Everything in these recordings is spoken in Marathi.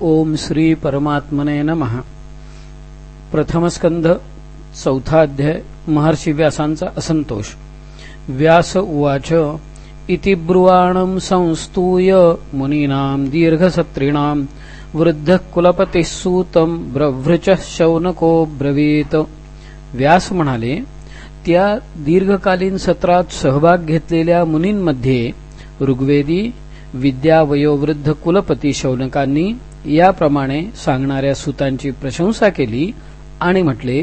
ओम श्री परमात्मने नमः. प्रथमस्कंध चौथा अध्याय महर्षी व्यासांचा असंतोष. व्यास उवाच इति ब्रुवाणं संस्तूय मुनीनां दीर्घसत्रिणां वृद्ध कुलपतीः सूतं शौनको ब्रवीत. व्यास म्हणाले त्या दीर्घकालीन सत्रात सहभाग घेतलेल्या मुनींमध्ये ऋग्वेदी विद्यावयोवृद्ध कुलपती शौनकांनी याप्रमाणे सांगणाऱ्या सुतांची प्रशंसा केली आणि म्हटले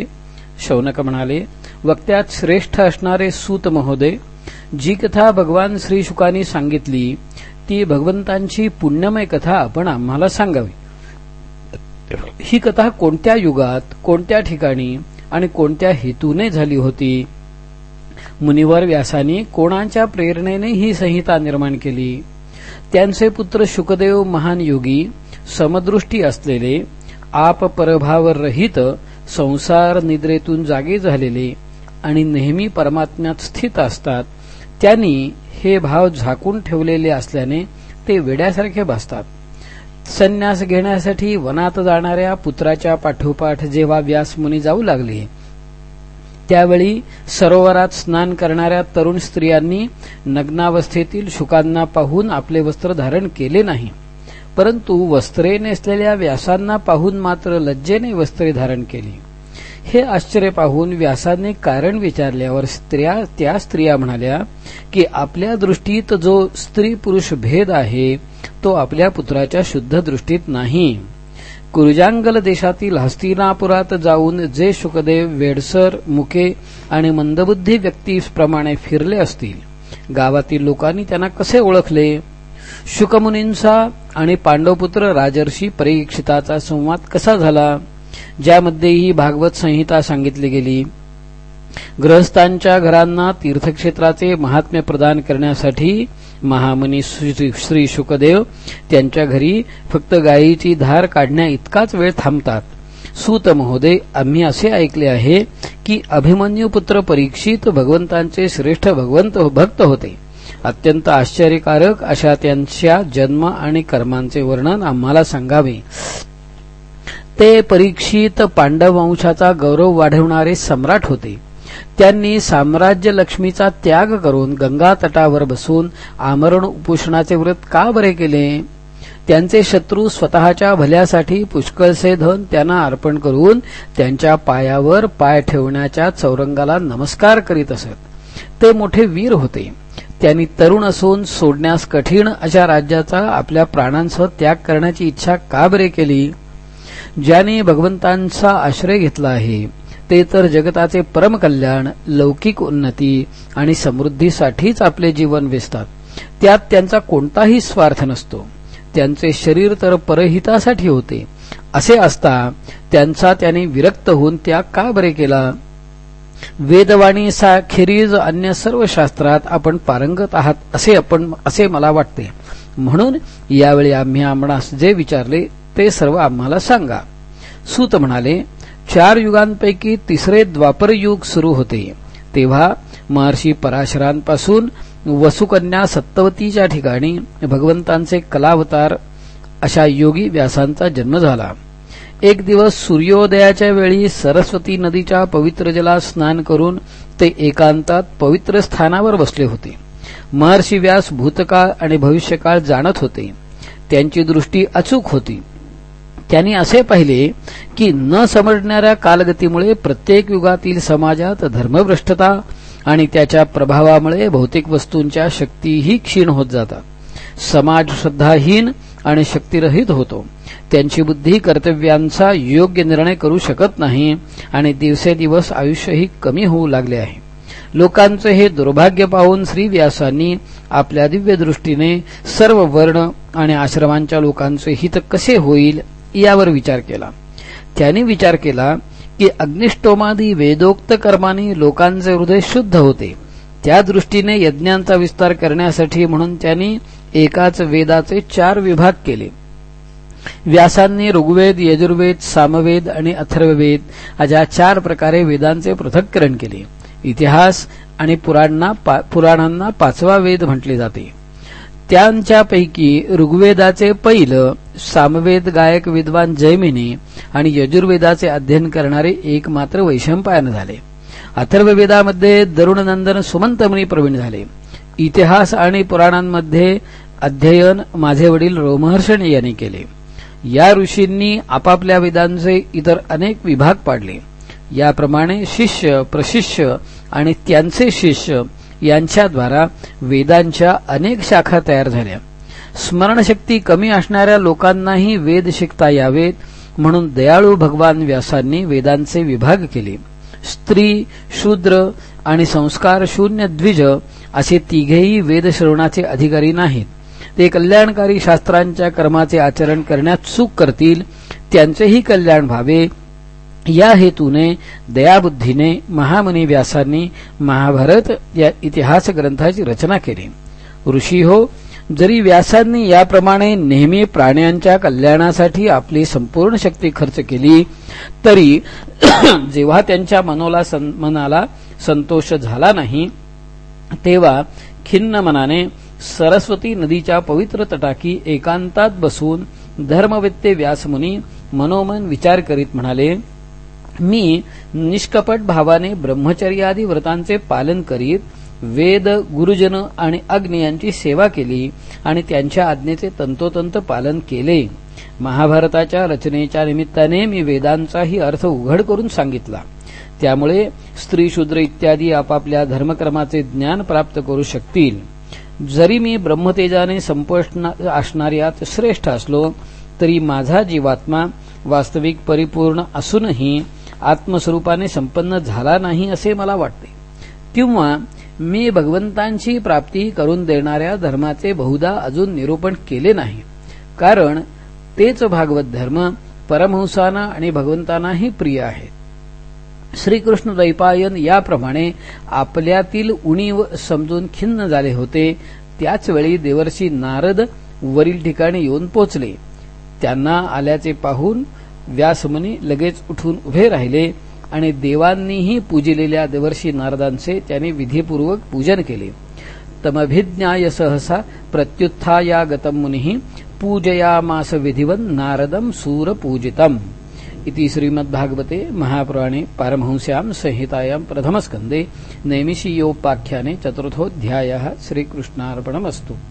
शौनक म्हणाले वक्त्यात श्रेष्ठ असणारे सूत महोदय जी कथा भगवान श्री शुकानी सांगितली ती भगवंतांची पुण्यमय कथा आपण आम्हाला सांगावी. ही कथा कोणत्या युगात कोणत्या ठिकाणी आणि कोणत्या हेतूने झाली होती? मुनिवर व्यासानी कोणाच्या प्रेरणेने ही संहिता निर्माण केली? त्यांचे पुत्र शुकदेव महान योगी समदृष्टी असलेले आप परभावरहित संसार निद्रेतून जागे झालेले आणि नेहमी परमात्म्यात स्थित असतात त्यांनी हे भाव झाकून ठेवलेले असल्याने ते वेड्यासारखे भासतात संन्यास घेण्यासाठी वनात जाणाऱ्या पुत्राच्या पाठोपाठ जेव्हा व्यासमुनी जाऊ लागले त्यावेळी सरोवरात स्नान करणाऱ्या तरुण स्त्रियांनी नग्नावस्थेतील शुकांना पाहून आपले वस्त्र धारण केले नाही. परंतु वस्त्रे नेसलेल्या व्यासांना पाहून मात्र लज्जेने वस्त्रे धारण केली. हे आश्चर्य पाहून व्यासाने कारण विचारल्यावर स्त्रिया त्या स्त्रिया म्हणाल्या की आपल्या दृष्टीत जो स्त्री पुरुष भेद आहे तो आपल्या पुत्राच्या शुद्ध दृष्टीत नाही. कुरुजांगल देशातील हस्तिनापुरात जाऊन जे शुकदेव वेडसर मुके आणि मंदबुद्धी व्यक्तीप्रमाणे फिरले असतील गावातील लोकांनी त्यांना कसे ओळखले? शुकमुनींचा आणि पांडवपुत्र राजर्षी परीक्षिताचा संवाद कसा झाला? ज्यामध्ये ही भागवत संहिता सांगितली गेली. ग्रहस्थांच्या घरांना तीर्थक्षेत्राचे महात्म्य प्रदान करण्यासाठी महामनी श्री शुकदेव त्यांच्या घरी फक्त गायीची धार काढण्या इतकाच वेळ थांबतात. सूत महोदय आम्ही असे ऐकले आहे की अभिमन्यू पुत्र परीक्षित भगवंतांचे श्रेष्ठ भगवंत भक्त होते. अत्यंत आश्चर्यकारक अशा त्यांच्या जन्म आणि कर्मांचे वर्णन आम्हाला सांगावे. ते परीक्षित पांडव वंशाचा गौरव वाढवणारे सम्राट होते. त्यांनी साम्राज्य लक्ष्मीचा त्याग करून गंगा तटावर बसून आमरण उपोषणाचे व्रत का बरे केले? त्यांचे शत्रू स्वतःच्या भल्यासाठी पुष्कळसे धन त्यांना अर्पण करून त्यांच्या पायावर पाय ठेवण्याच्या चौरंगाला नमस्कार करीत असत. ते मोठे वीर होते. त्यांनी तरुण असून सोडण्यास कठीण अशा राज्याचा आपल्या प्राणांसह त्याग करण्याची इच्छा का बरे केली? ज्याने भगवंतांचा आश्रय घेतला आहे ते तर जगताचे परमकल्याण लौकिक उन्नती आणि समृद्धीसाठीच आपले जीवन वेचतात. त्यात त्यांचा कोणताही स्वार्थ नसतो. त्यांचे शरीर तर परहितासाठी होते. असे असता त्यांचा त्याने विरक्त होऊन त्याग का बरे केला? वेदवाणी खेरीज अन्य सर्व शास्त्रात आपण पारंगत आहात असे आपण असे मला वाटते. म्हणून यावेळी आम्ही आम्हास जे विचारले ते सर्व आम्हाला सांगा. सूत म्हणाले चार युगांपैकी तिसरे द्वापर युग सुरू होते. तेव्हा महर्षी पराशरांपासून वसुकन्या सत्तवतीच्या ठिकाणी भगवंतांचे कलावतार अशा योगी व्यासांचा जन्म झाला. एक दिवस सूर्योदयाच्या वेळी सरस्वती नदीच्या पवित्र जलात स्नान करून ते एकांतात पवित्र स्थानावर बसले होते. महर्षी व्यास भूतकाळ आणि भविष्यकाळ जाणत होते. त्यांची दृष्टी अचूक होती. त्यांनी असे पाहिले की न समजणाऱ्या कालगतीमुळे प्रत्येक युगातील समाजात धर्मभ्रष्टता आणि त्याच्या प्रभावामुळे भौतिक वस्तूंच्या शक्तीही क्षीण होत जातात. समाज श्रद्धाहीन आणि शक्तिरहित होतो. त्यांची बुद्धी कर्तव्यांचा योग्य निर्णय करू शकत नाही आणि दिवसेदिवस आयुष्यही कमी होऊ लागले आहे. लोकांचे हे दुर्भाग्य पाहून श्री व्यासांनी आपल्या दिव्य दृष्टीने सर्व वर्ण आणि आश्रमांच्या लोकांचे हित कसे होईल यावर विचार केला. त्यांनी विचार केला की अग्निष्टोमादी वेदोक्त कर्माने लोकांचे हृदय शुद्ध होते. त्या दृष्टीने यज्ञांचा विस्तार करण्यासाठी म्हणून त्यांनी एकाच वेदाचे चार विभाग केले. व्यासांनी ऋग्वेद यजुर्वेद सामवेद आणि अथर्ववेद अशा चार प्रकारे वेदांचे पृथक्करण केले. इतिहास आणि पुराणांना पाचवा वेद म्हटले जाते. त्यांच्यापैकी ऋग्वेदाचे पैल सामवेद गायक विद्वान जैमिनी आणि यजुर्वेदाचे अध्ययन करणारे एकमात्र वैशंपायन झाले. अथर्ववेदामध्ये दरुणनंदन सुमंतमुनी प्रवीण झाले. इतिहास आणि पुराणांमध्ये अध्ययन माझे वडील रोमहर्षण यांनी केले. या ऋषींनी आपापल्या वेदांचे इतर अनेक विभाग पाडले. याप्रमाणे शिष्य प्रशिष्य आणि त्यांचे शिष्य यांच्याद्वारा वेदांच्या अनेक शाखा तयार झाल्या. स्मरणशक्ती कमी असणाऱ्या लोकांनाही वेद शिकता यावेत म्हणून दयाळू भगवान व्यासांनी वेदांचे विभाग केले. स्त्री शूद्र आणि संस्कार शून्य द्विज असे तिघेही वेदश्रवणाचे अधिकारी नाहीत. ते कल्याणकारी शास्त्रांच्या कर्माचे आचरण करण्यात चूक करतील त्यांचेही कल्याण व्हावे. या हेतूने दयाबुद्धीने महामनी व्यासांनी महाभारत या इतिहास ग्रंथाची रचना केली. ऋषी हो जरी व्यासांनी याप्रमाणे नेहमी प्राण्यांच्या कल्याणासाठी आपली संपूर्ण शक्ती खर्च केली तरी जेव्हा त्यांच्या मनोला मनाला संतोष झाला नाही तेव्हा खिन्न मनाने सरस्वती नदीच्या पवित्र तटाकी एकांतात बसून धर्मवेत्ते व्यासमुनी मनोमन विचार करीत म्हणाले मी निष्कपट भावाने ब्रह्मचर्यादी व्रतांचे पालन करीत वेद गुरुजन आणि अग्नि यांची सेवा केली आणि त्यांच्या आज्ञेचे तंतोतंत पालन केले. महाभारताच्या रचनेच्या निमित्ताने मी वेदांचाही अर्थ उघड करून सांगितला. त्यामुळे स्त्री शूद्र इत्यादी आपापल्या धर्मक्रमाचे ज्ञान प्राप्त करू शकतील. जरी मी ब्रह्मतेजाने संपष्ट असणाऱ्यात श्रेष्ठ असलो तरी माझा जीवात्मा वास्तविक परिपूर्ण असूनही आत्मस्वरूपाने संपन्न झाला नाही असे मला वाटते. किंवा मी भगवंतांची प्राप्ती करून देणाऱ्या धर्माचे बहुधा अजून निरूपण केले नाही. कारण तेच भागवत धर्म परमहंसांना आणि भगवंतांनाही प्रिय आहेत. श्रीकृष्ण दैपायन याप्रमाणे आपल्यातील उणीव समजून खिन्न झाले होते. त्याचवेळी देवर्षी नारद वरील ठिकाणी येऊन पोचले. त्यांना आल्याचे पाहून व्यासमुनी लगेच उठून उभे राहिले आणि देवांनीही पूजिलेल्या देवर्षी नारदांचे त्यांनी विधीपूर्वक पूजन केले. तमभिज्ञाय सहसा प्रत्युत्थाया गतम मुनी पूजयामास विधिवन नारदम सूरपूजितम. इति श्रीमद्भागवते महापुराणे पारमहंस्यां संहितायां प्रथमस्कन्धे नैमिषीयोपाख्याने चतुर्थोऽध्यायः श्रीकृष्णार्पणमस्तु।